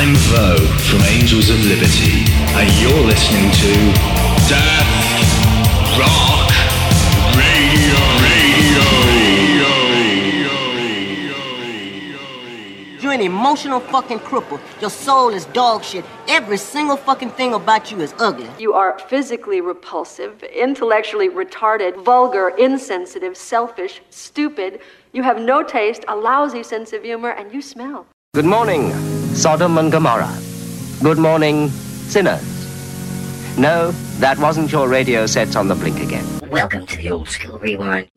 I'm Vo from Angels of Liberty, and you're listening to Death Rock Radio. You're an emotional fucking cripple. Your soul is dog shit. Every single fucking thing about you is ugly. You are physically repulsive, intellectually retarded, vulgar, insensitive, selfish, stupid. You have no taste, a lousy sense of humor, and you smell. Good morning, Sodom and Gomorrah. Good morning, sinners. No, that wasn't your radio sets on the blink again. Welcome to the old school rewind.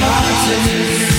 She's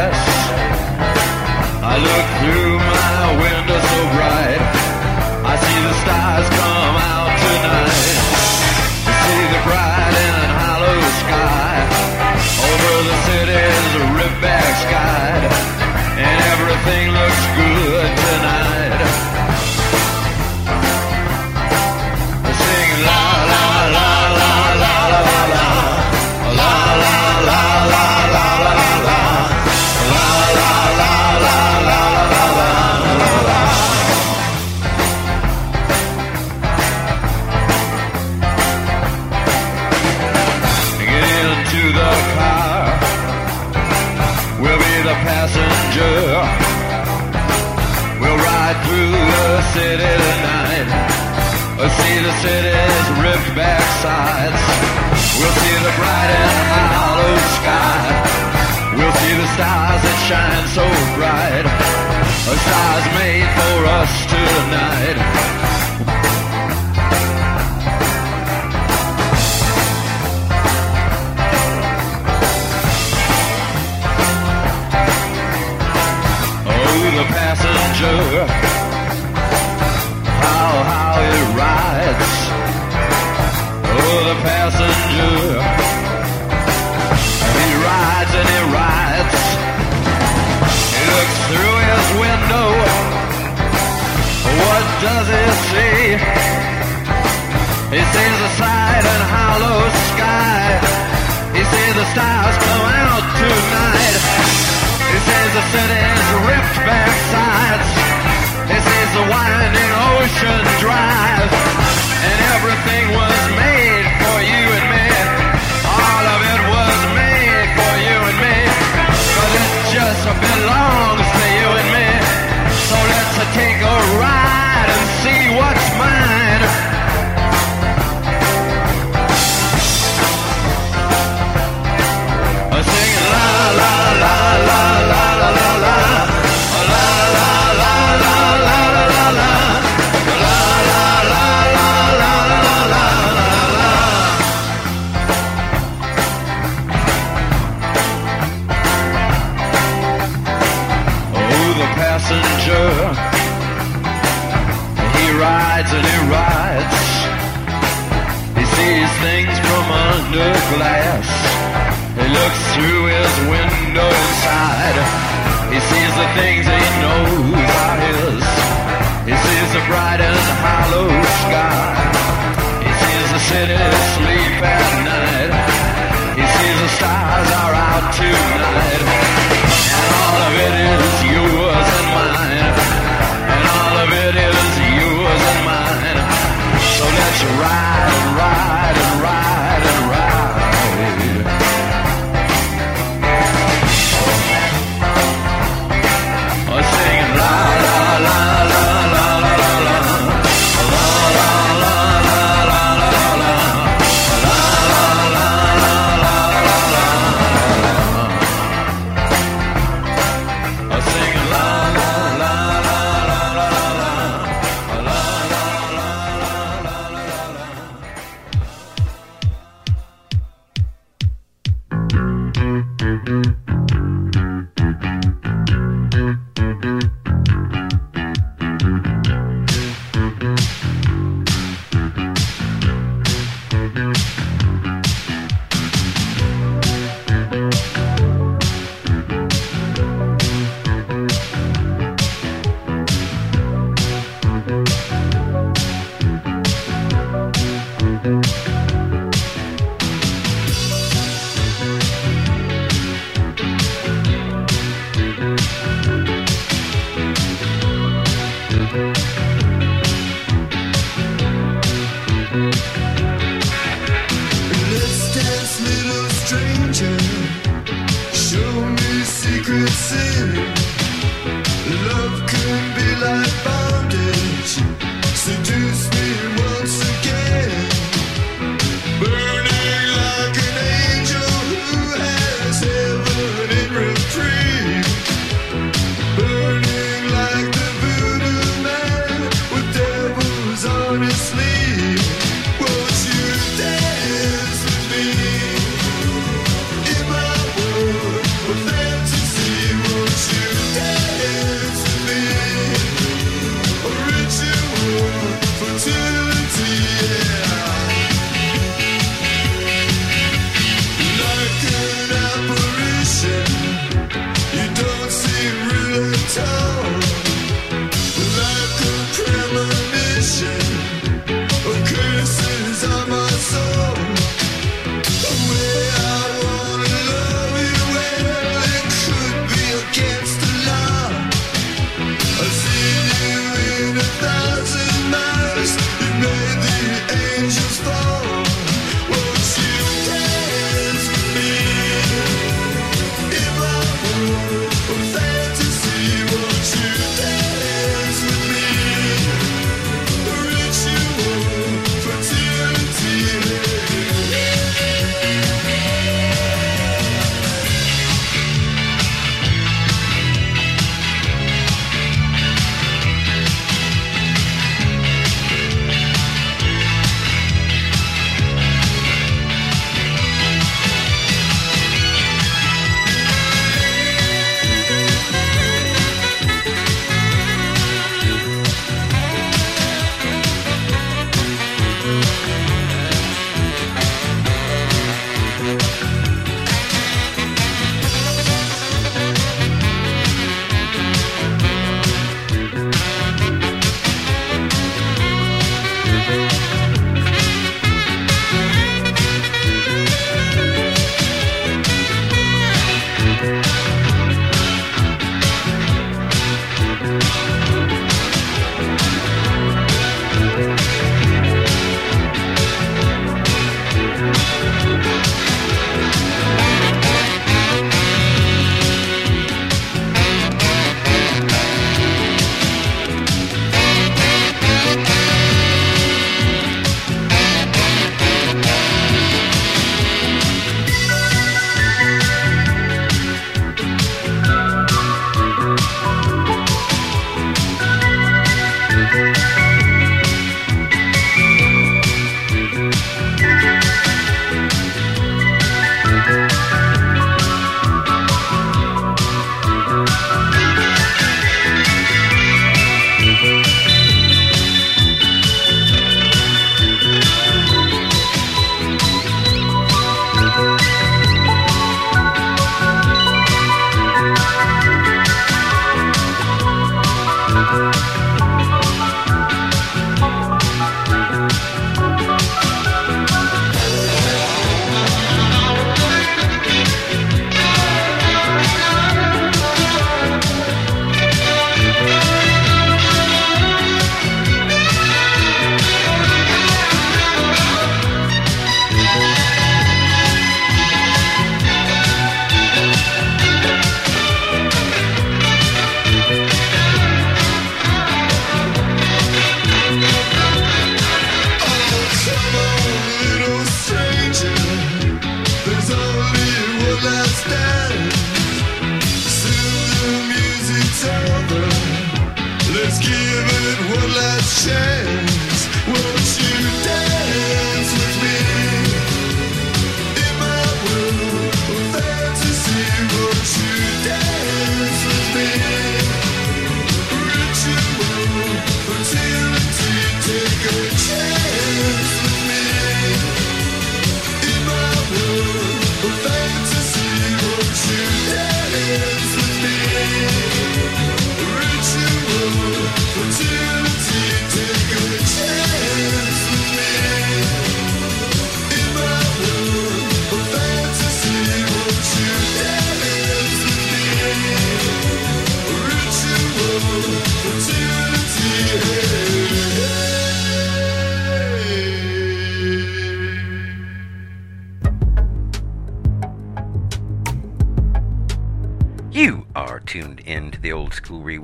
I look through my window. We'll see the bright and hollow sky. We'll see the stars that shine so bright. A stars made for us tonight. Oh, the passenger does he see? He sees the silent, hollow sky. He sees the stars come out tonight. He sees the city's ripped back sides. He sees the winding ocean drive. And everything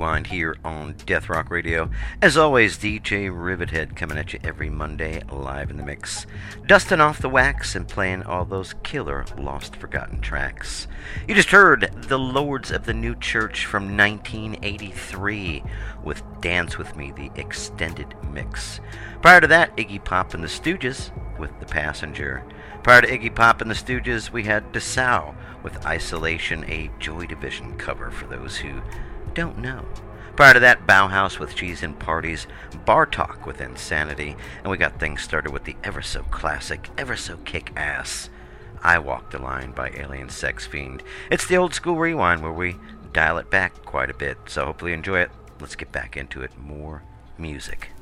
rewind here on Death Rock Radio. As always, DJ Rivethead coming at you every Monday live in the mix, dusting off the wax and playing all those killer lost forgotten tracks. You just heard The Lords of the New Church from 1983 with Dance With Me, the extended mix. Prior to that, Iggy Pop and the Stooges with The Passenger. Prior to Iggy Pop and the Stooges, we had Dessau with Isolation, a Joy Division cover for those who don't know. Prior to that, Bauhaus with Cheese and Parties, Bar Talk with Insanity, and we got things started with the ever so classic, ever so kick ass I Walk the Line by Alien Sex Fiend. It's the old school rewind where we dial it back quite a bit, so hopefully you enjoy it. Let's get back into it. More music.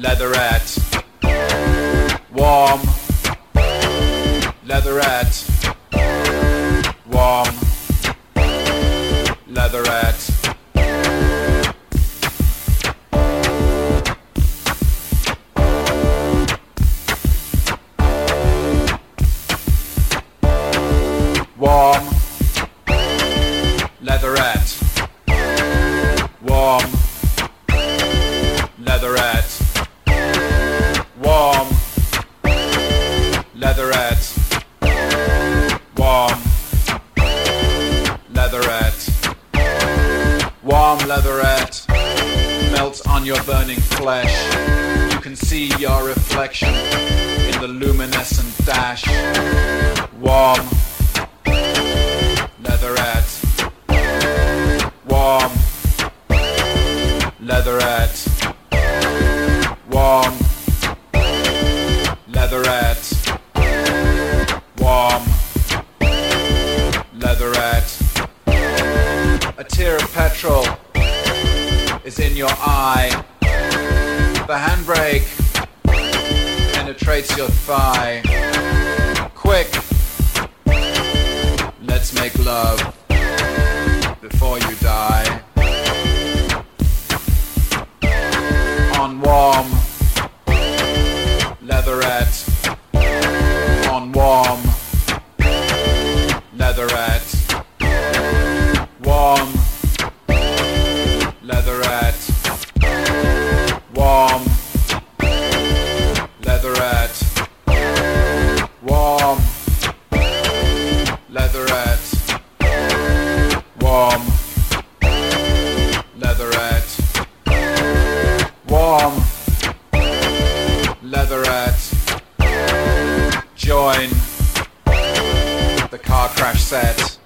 Leatherette.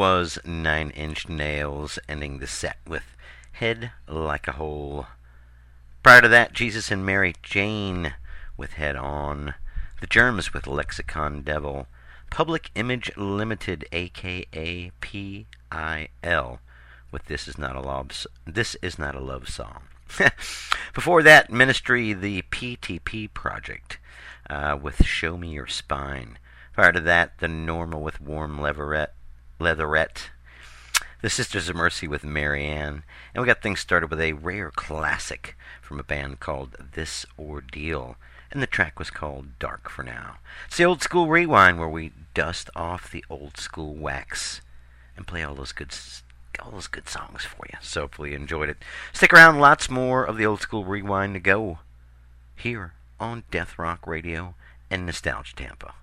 was Nine Inch Nails, ending the set with Head Like a Hole. Prior to that, Jesus and Mary Chain with Head On, The Germs with Lexicon Devil, Public Image Limited, aka PIL, with This Is Not a Love, this is not a love Song. Before that, Ministry, the PTP Project, uh, with Show Me Your Spine. Prior to that, The Normal with Warm Leverette. Leatherette, The Sisters of Mercy with Marianne, and we got things started with a rare classic from a band called This Ordeal, and the track was called Dark for Now. It's the old school rewind where we dust off the old school wax and play all those good all those good songs for you. So hopefully you enjoyed it. Stick around, lots more of the old school rewind to go here on Death Rock Radio and Nostalgia Tampa.